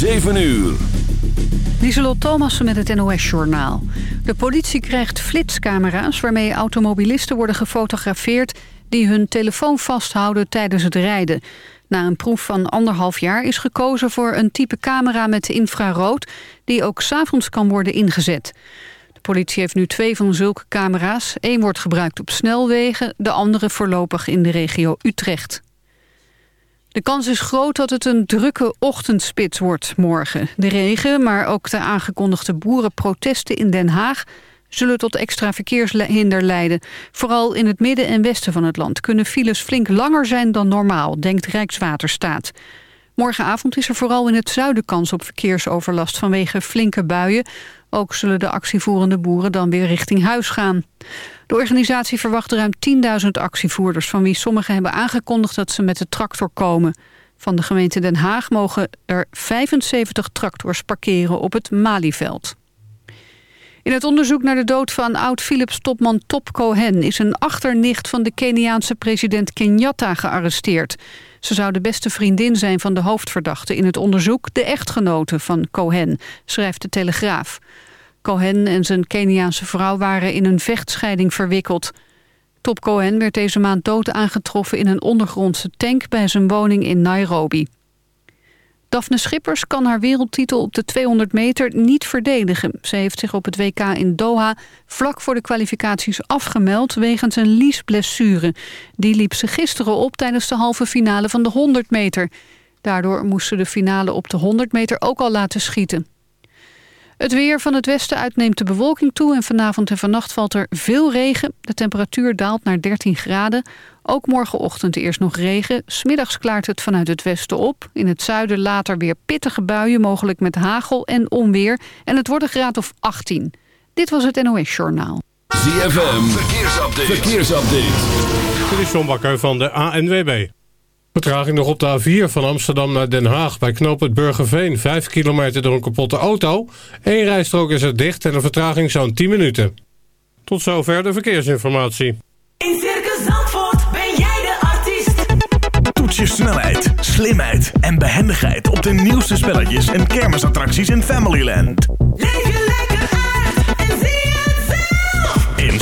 7 uur. Lieselot Thomassen met het NOS-journaal. De politie krijgt flitscamera's waarmee automobilisten worden gefotografeerd... die hun telefoon vasthouden tijdens het rijden. Na een proef van anderhalf jaar is gekozen voor een type camera met infrarood... die ook s'avonds kan worden ingezet. De politie heeft nu twee van zulke camera's. Eén wordt gebruikt op snelwegen, de andere voorlopig in de regio Utrecht. De kans is groot dat het een drukke ochtendspits wordt morgen. De regen, maar ook de aangekondigde boerenprotesten in Den Haag... zullen tot extra verkeershinder leiden. Vooral in het midden en westen van het land... kunnen files flink langer zijn dan normaal, denkt Rijkswaterstaat. Morgenavond is er vooral in het zuiden kans op verkeersoverlast... vanwege flinke buien. Ook zullen de actievoerende boeren dan weer richting huis gaan. De organisatie verwacht ruim 10.000 actievoerders... van wie sommigen hebben aangekondigd dat ze met de tractor komen. Van de gemeente Den Haag mogen er 75 tractors parkeren op het Malieveld. In het onderzoek naar de dood van oud-Philips-topman Top Cohen... is een achternicht van de Keniaanse president Kenyatta gearresteerd. Ze zou de beste vriendin zijn van de hoofdverdachte in het onderzoek... de echtgenote van Cohen, schrijft de Telegraaf. Cohen en zijn Keniaanse vrouw waren in een vechtscheiding verwikkeld. Top Cohen werd deze maand dood aangetroffen in een ondergrondse tank... bij zijn woning in Nairobi. Daphne Schippers kan haar wereldtitel op de 200 meter niet verdedigen. Ze heeft zich op het WK in Doha vlak voor de kwalificaties afgemeld... wegens een liesblessure. Die liep ze gisteren op tijdens de halve finale van de 100 meter. Daardoor moest ze de finale op de 100 meter ook al laten schieten. Het weer van het westen uit neemt de bewolking toe... en vanavond en vannacht valt er veel regen. De temperatuur daalt naar 13 graden. Ook morgenochtend eerst nog regen. Smiddags klaart het vanuit het westen op. In het zuiden later weer pittige buien, mogelijk met hagel en onweer. En het wordt een graad of 18. Dit was het NOS Journaal. ZFM, verkeersupdate. verkeersupdate. Dit is John Bakker van de ANWB. Vertraging nog op de A4 van Amsterdam naar Den Haag. Bij knooppunt Burgerveen. 5 kilometer door een kapotte auto. Eén rijstrook is er dicht en een vertraging zo'n 10 minuten. Tot zover de verkeersinformatie. In Circus Zandvoort ben jij de artiest. Toets je snelheid, slimheid en behendigheid op de nieuwste spelletjes en kermisattracties in Familyland. Leef je lekker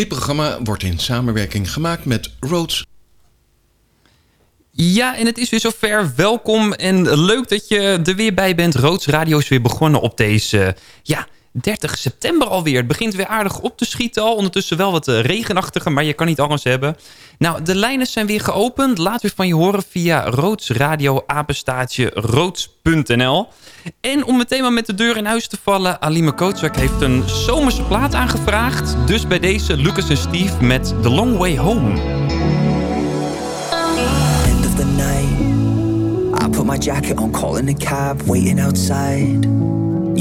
Dit programma wordt in samenwerking gemaakt met Roads Ja, en het is weer zover. Welkom en leuk dat je er weer bij bent. Roods Radio is weer begonnen op deze ja, 30 september alweer. Het begint weer aardig op te schieten al. Ondertussen wel wat eh, regenachtiger, maar je kan niet alles hebben. Nou, de lijnen zijn weer geopend. Laat weer van je horen via roodsradioapenstaatje roods.nl. En om meteen maar met de deur in huis te vallen... Alima Kootsak heeft een zomerse plaat aangevraagd. Dus bij deze Lucas en Steve met The Long Way Home. End of the night. I put my jacket on, calling a cab, waiting outside...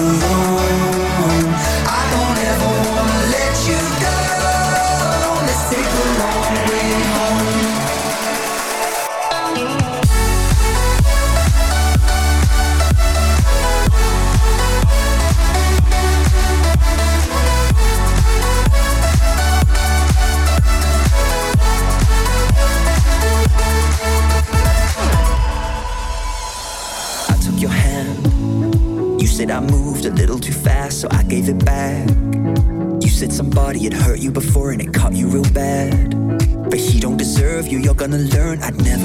alone body, it hurt you before and it caught you real bad. But he don't deserve you, you're gonna learn. I'd never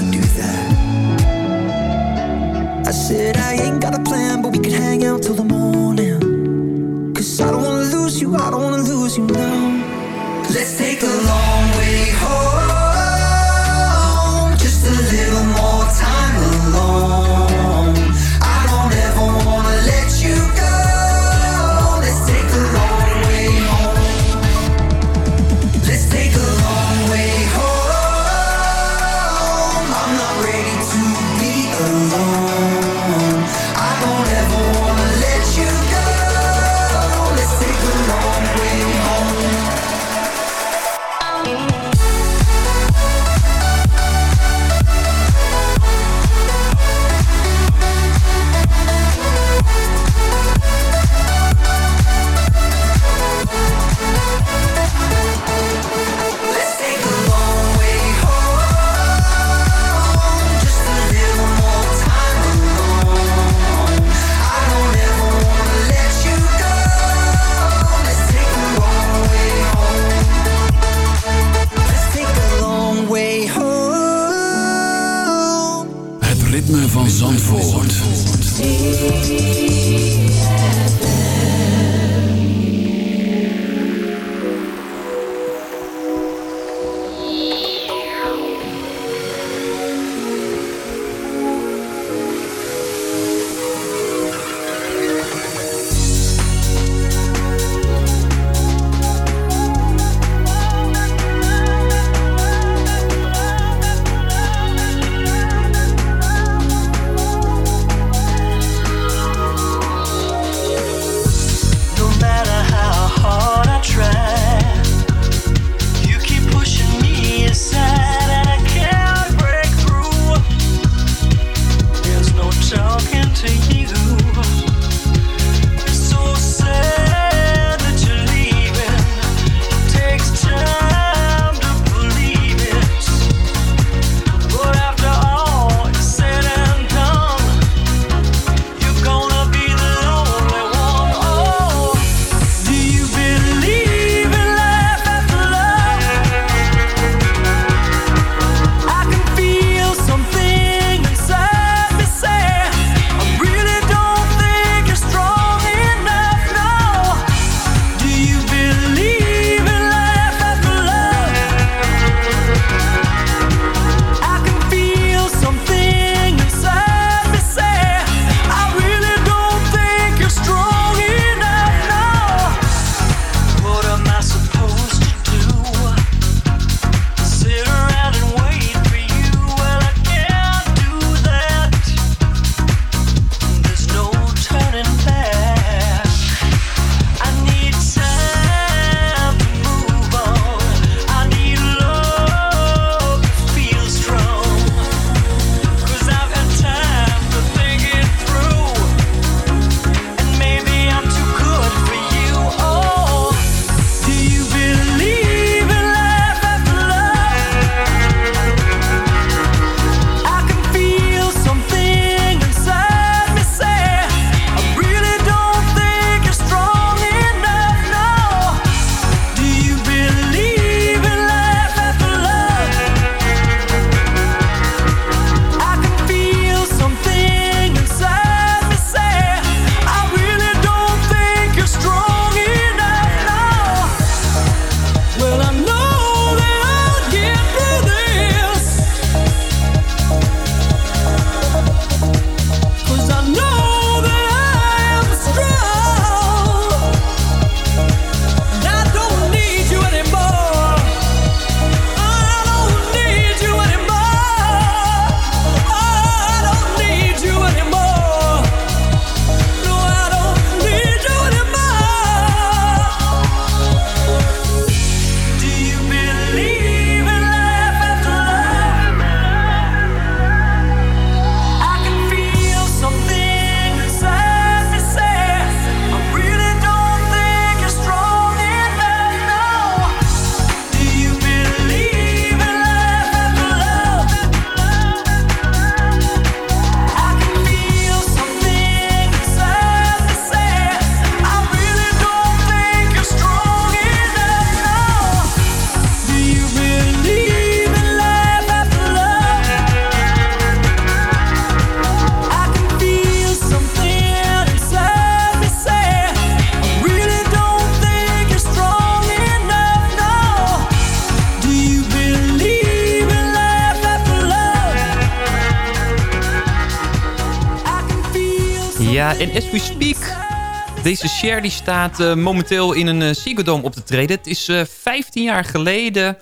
En as we speak, deze Cher die staat eh, momenteel in een uh, op te treden. Het is uh, 15 jaar geleden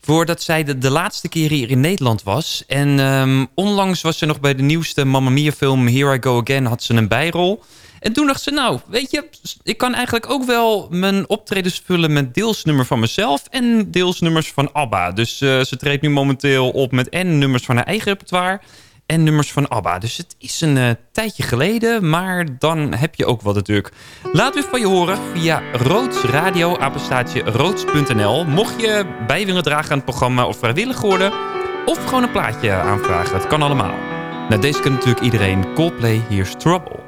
voordat zij de, laatste keer hier in Nederland was. En um, onlangs was ze nog bij de nieuwste Mamma Mia film Here I Go Again, had ze een bijrol. En toen dacht ze, nou, weet je, ik kan eigenlijk ook wel mijn optredens vullen met deelsnummer van mezelf en deelsnummers van ABBA. Dus ze treedt nu momenteel op met en nummers van haar eigen repertoire en nummers van ABBA. Dus het is een uh, tijdje geleden, maar dan heb je ook wat natuurlijk. Laat u van je horen via Roods Radio, apenstaatje roods.nl. Mocht je bij willen dragen aan het programma of vrijwillig worden... of gewoon een plaatje aanvragen, het kan allemaal. Nou, deze kan natuurlijk iedereen. Coldplay, Here's Trouble.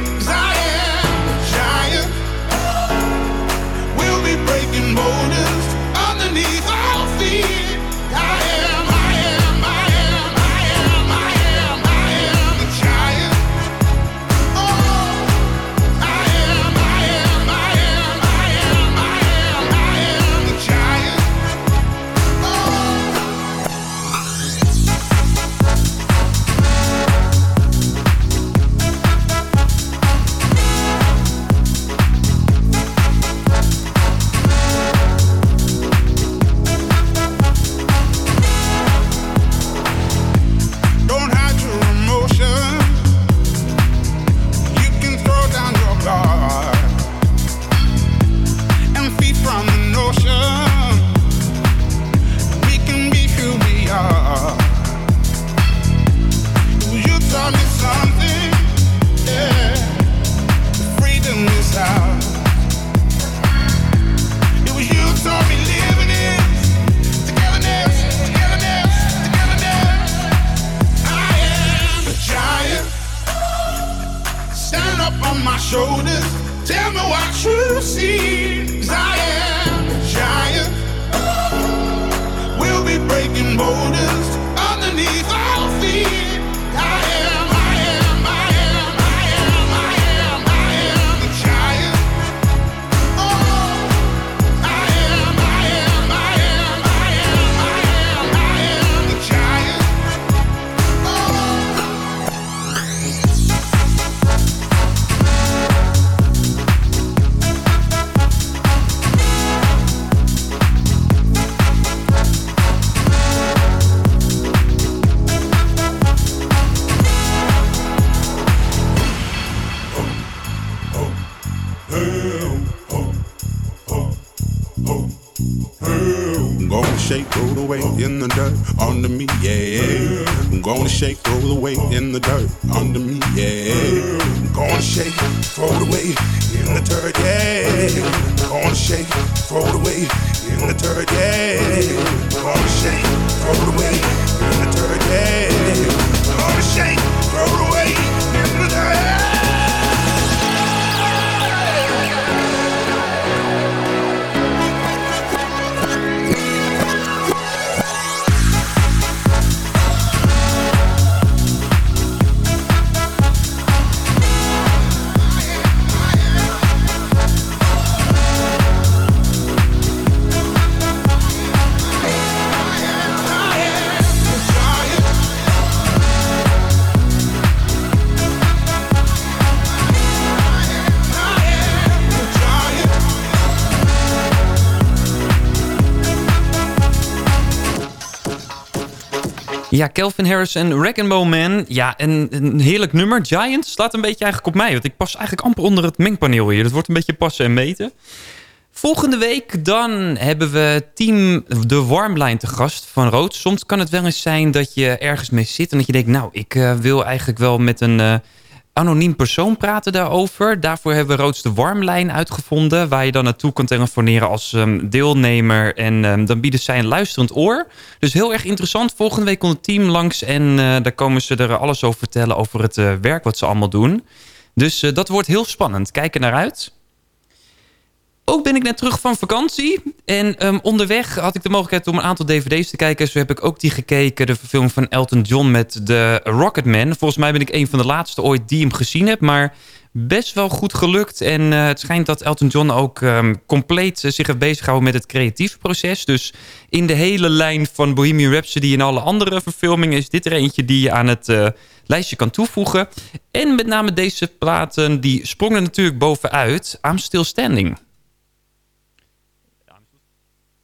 Ja, Kelvin Harris en Rainbow Man. Ja, en een heerlijk nummer. Giant slaat een beetje eigenlijk op mij. Want ik pas eigenlijk amper onder het mengpaneel hier. Dat wordt een beetje passen en meten. Volgende week dan hebben we team De Warmline te gast van Rood. Soms kan het wel eens zijn dat je ergens mee zit... en dat je denkt, nou, ik eh, wil eigenlijk wel met een... eh, anoniem persoon praten daarover. Daarvoor hebben we Roods de Warmlijn uitgevonden... waar je dan naartoe kan telefoneren als ehm, deelnemer... en ehm, dan bieden zij een luisterend oor. Dus heel erg interessant. Volgende week komt het team langs... en eh, daar komen ze er alles over vertellen... over het eh, werk wat ze allemaal doen. Dus eh, dat wordt heel spannend. Kijk er naar uit. Ook ben ik net terug van vakantie. En ehm, onderweg had ik de mogelijkheid om een aantal dvd's te kijken. Zo heb ik ook die gekeken. De verfilming van Elton John met de Rocketman. Volgens mij ben ik een van de laatste ooit die hem gezien heb. Maar best wel goed gelukt. En eh, het schijnt dat Elton John ook ehm, compleet eh, zich heeft bezighouden met het creatieve proces. Dus in de hele lijn van Bohemian Rhapsody en alle andere verfilmingen... is dit er eentje die je aan het eh, lijstje kan toevoegen. En met name deze platen, die sprongen natuurlijk bovenuit. I'm Still Standing.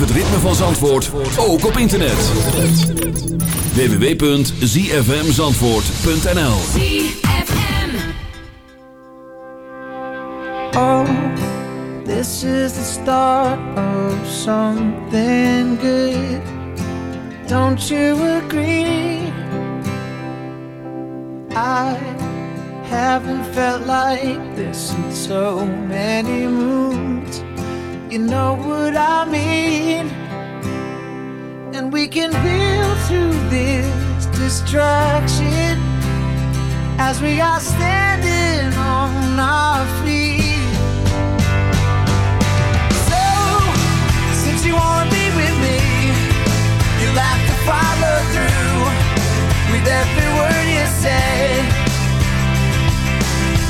het ritme van Zandvoort ook op internet. www.zfmzandvoort.nl Oh, this is the start of something good. Don't you agree? I haven't felt like this in so many moons. you know what I mean. And we can build through this destruction as we are standing on our feet. So, since you wanna be with me, you'll have to follow through with every word you say.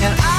And I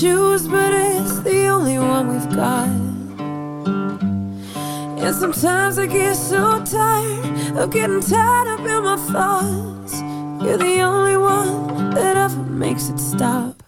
choose, but it's the only one we've got. And sometimes I get so tired of getting tied up in my thoughts. You're the only one that ever makes it stop.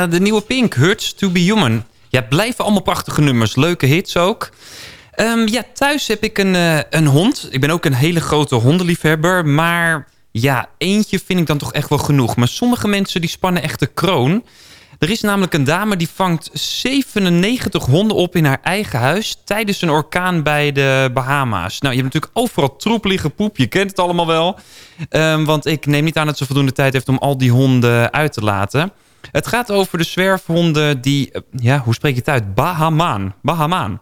Ja, de nieuwe Pink, Hurts to be Human. Ja, blijven allemaal prachtige nummers. Leuke hits ook. Ehm, ja, thuis heb ik een, eh, een hond. Ik ben ook een hele grote hondenliefhebber. Maar ja, eentje vind ik dan toch echt wel genoeg. Maar sommige mensen die spannen echt de kroon. Er is namelijk een dame die vangt 97 honden op in haar eigen huis... tijdens een orkaan bij de Bahama's. Nou, je hebt natuurlijk overal troep liggen, poep. Je kent het allemaal wel. Ehm, want ik neem niet aan dat ze voldoende tijd heeft om al die honden uit te laten. Het gaat over de zwerfhonden die... eh, Ja, hoe spreek je het uit? Bahamaan. Bahamaan.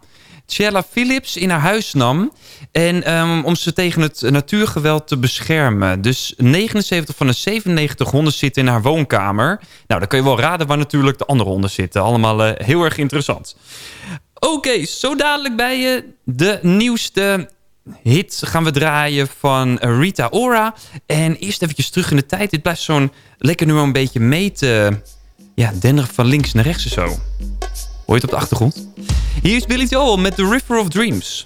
Chella Phillips in haar huis nam. En ehm, om ze tegen het natuurgeweld te beschermen. Dus 79 van de 97 honden zitten in haar woonkamer. Nou, dan kun je wel raden waar natuurlijk de andere honden zitten. Allemaal eh, heel erg interessant. Oké, zo dadelijk bij je de nieuwste hit gaan we draaien van Rita Ora. En eerst eventjes terug in de tijd. Dit blijft zo'n lekker nummer een beetje mee te ja, denderen van links naar rechts en zo. Hoor je het op de achtergrond? Hier is Billy Joel met The River of Dreams.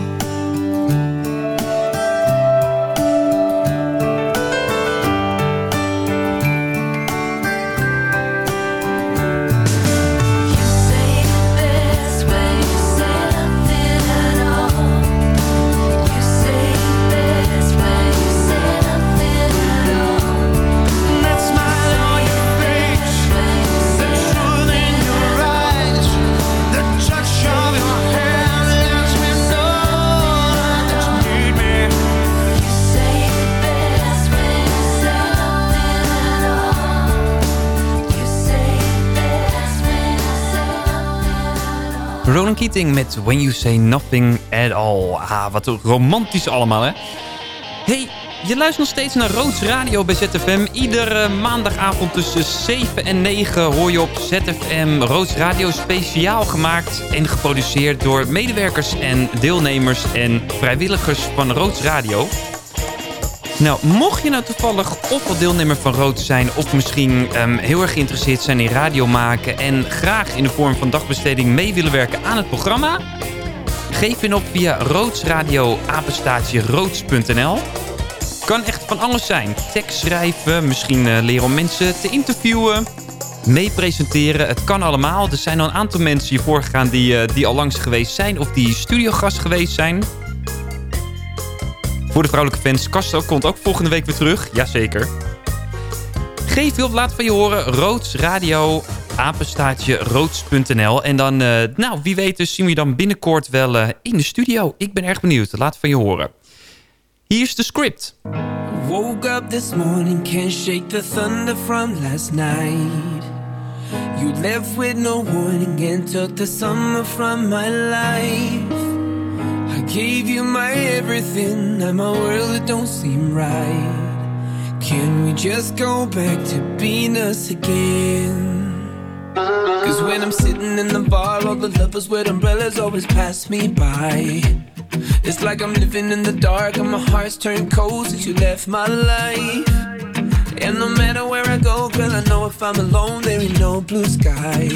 Met When You Say Nothing At All. Ah, wat romantisch allemaal, hè? Hey, je luistert nog steeds naar Roods Radio bij ZFM. Iedere maandagavond tussen 7 en 9 hoor je op ZFM Roods Radio speciaal gemaakt en geproduceerd door medewerkers en deelnemers en vrijwilligers van Roods Radio. Nou, mocht je nou toevallig of al deelnemer van Rood zijn... of misschien ehm, heel erg geïnteresseerd zijn in radio maken... en graag in de vorm van dagbesteding mee willen werken aan het programma... geef je op via roodsradio apenstaatje roods.nl. Kan echt van alles zijn. Tekst schrijven, misschien eh, leren om mensen te interviewen... mee presenteren, het kan allemaal. Er zijn al een aantal mensen hiervoor gegaan die, eh, die al langs geweest zijn... of die studiogast geweest zijn... Voor de vrouwelijke fans, Kasto komt ook volgende week weer terug. Jazeker. Geef hulp, laat van je horen. Roods Radio, apenstaatje roods.nl. En dan, eh, nou, wie weet dus zien we je dan binnenkort wel eh, in de studio. Ik ben erg benieuwd. Laat van je horen. Hier is de script. woke up this morning, can't shake the thunder from last night. You left with no warning and took the summer from my life. I gave you my everything, now my world it don't seem right. Can we just go back to being us again? Cause when I'm sitting in the bar, all the lovers with umbrellas always pass me by. It's like I'm living in the dark and my heart's turned cold since you left my life. And no matter where I go, girl, I know if I'm alone, there ain't no blue sky.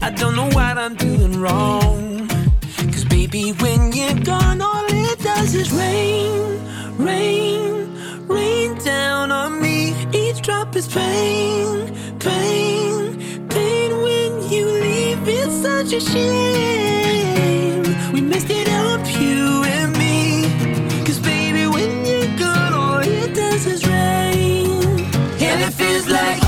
I don't know what I'm doing wrong. Baby, when you're gone, all it does is rain, rain, rain down on me. Each drop is pain, pain, pain when you leave. It's such a shame. We messed it up, you and me. Cause baby, when you're gone, all it does is rain. And it feels like.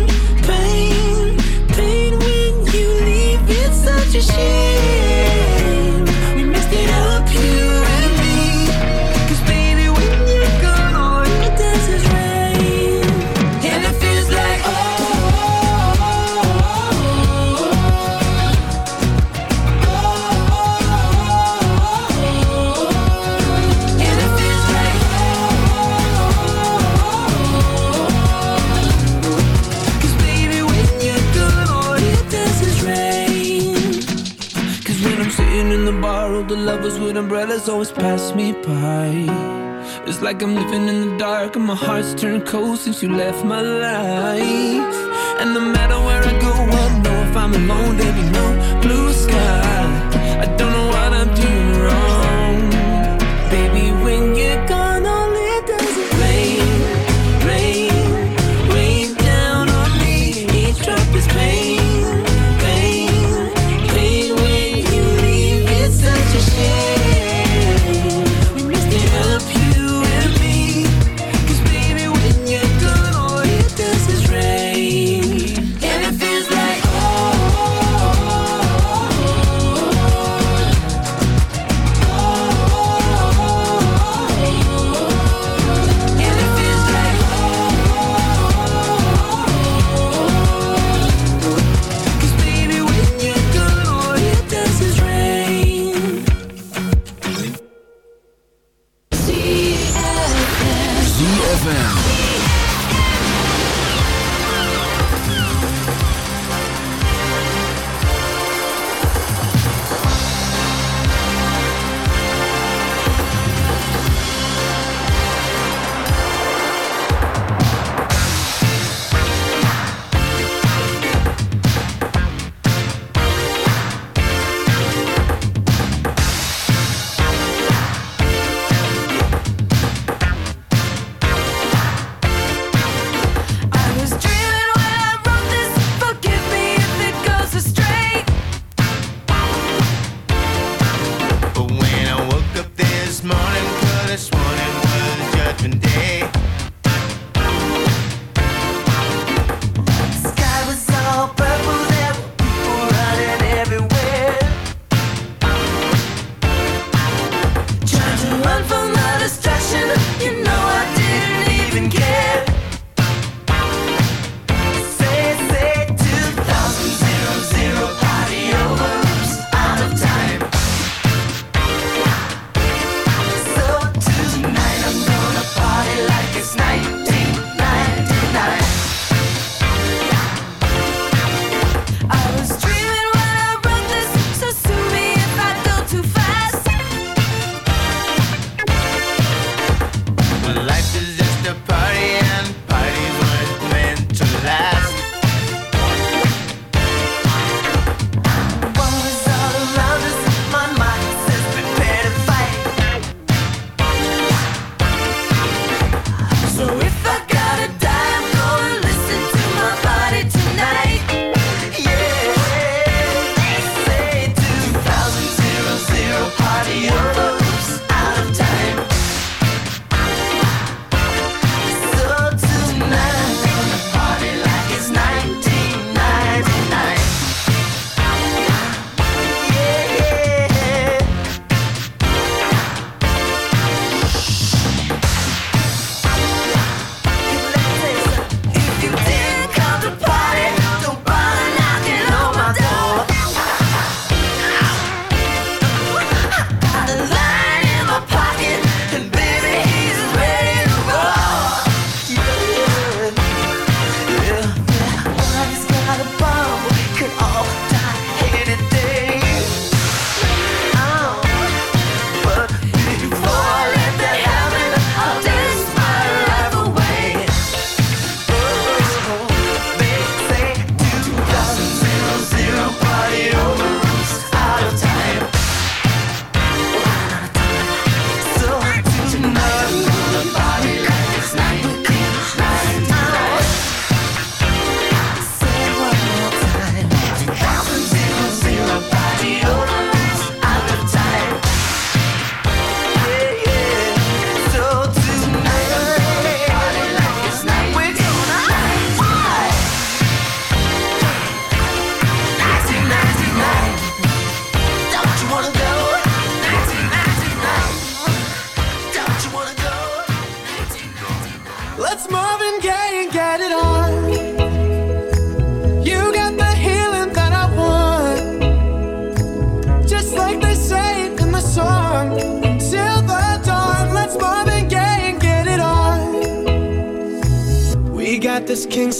with always pass me by. It's like I'm living in the dark and my heart's turned cold since you left my life. And no matter where I go, I know if I'm alone, there'll be no blue sky.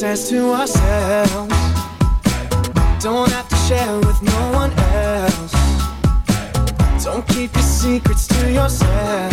Size to ourselves. Don't have to share with no one else. Don't keep your secrets to yourself.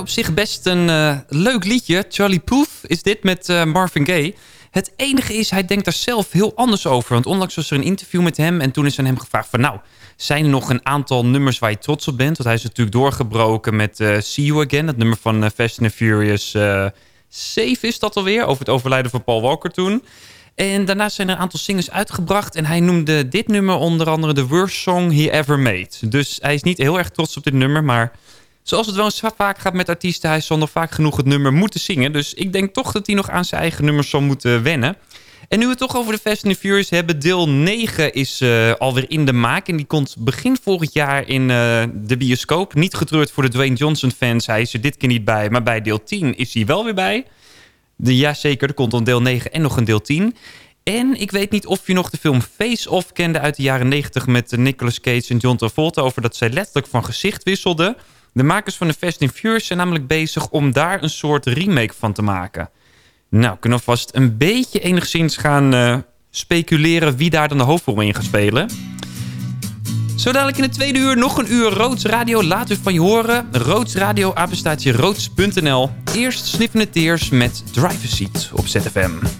Op zich best een eh, leuk liedje. Charlie Puth is dit met eh, Marvin Gaye. Het enige is, hij denkt daar zelf heel anders over. Want onlangs was er een interview met hem... en toen is aan hem gevraagd van... nou, zijn er nog een aantal nummers waar je trots op bent? Want hij is natuurlijk doorgebroken met eh, See You Again... het nummer van Fast and Furious eh 7 is dat alweer... over het overlijden van Paul Walker toen... En daarnaast zijn er een aantal singles uitgebracht. En hij noemde dit nummer onder andere de worst song he ever made. Dus hij is niet heel erg trots op dit nummer. Maar zoals het wel vaak gaat met artiesten... hij zal nog vaak genoeg het nummer moeten zingen. Dus ik denk toch dat hij nog aan zijn eigen nummers zal moeten wennen. En nu we het toch over de Fast and the Furious hebben... deel 9 is eh, alweer in de maak. En die komt begin volgend jaar in eh, de bioscoop. Niet getreurd voor de Dwayne Johnson fans. Hij is er dit keer niet bij. Maar bij deel 10 is hij wel weer bij. De, jazeker, er komt dan deel 9 en nog een deel 10. En ik weet niet of je nog de film Face Off kende uit de jaren 90... met Nicolas Cage en John Travolta... over dat zij letterlijk van gezicht wisselden. De makers van de Fast and Furious zijn namelijk bezig... om daar een soort remake van te maken. Nou, kunnen we vast een beetje enigszins gaan eh, speculeren... wie daar dan de hoofdrol in gaat spelen... Zo dadelijk in het tweede uur nog een uur Roods Radio. Laat u van je horen. Roods Radio, apenstaatje roods.nl. Eerst Sniffende Tears met Driver Seat op ZFM.